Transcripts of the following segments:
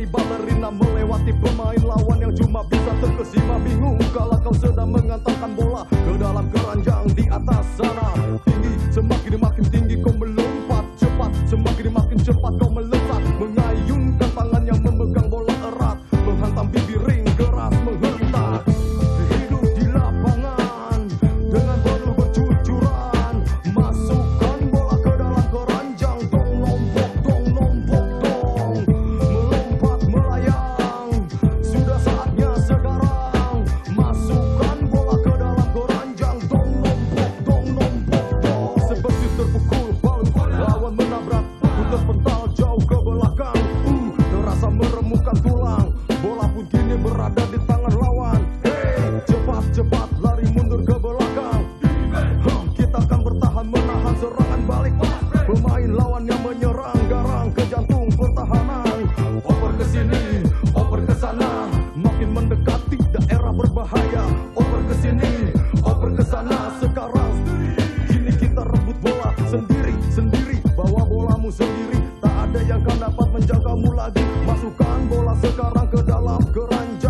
dari balerina melewati pemain lawan yang cuma bisa terkesima. Bingung kalau kau sedang mengantarkan bola ke dalam keranjang di atas sana. Tinggi semak tahan menahan serangan balik. Pemain lawan yang menyerang garang ke jantung pertahanan. Over ke sini, over ke sana. Makin mendekati daerah berbahaya. Over ke sini, over ke sana. Sekarang kini kita rebut bola sendiri-sendiri Bawa bolamu sendiri. Tak ada yang akan dapat menjagamu lagi. Masukkan bola sekarang ke dalam keranjang.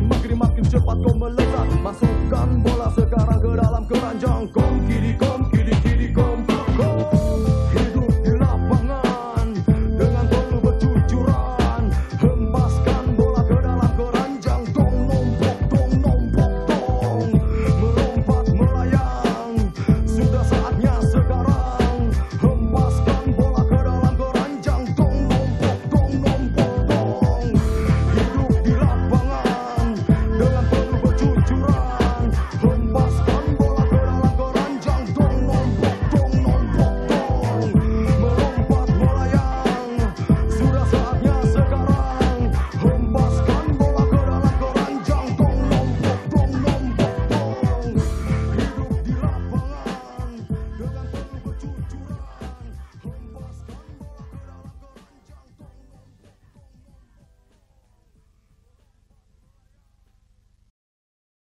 Semakin makin cepat kau melesat Masukkan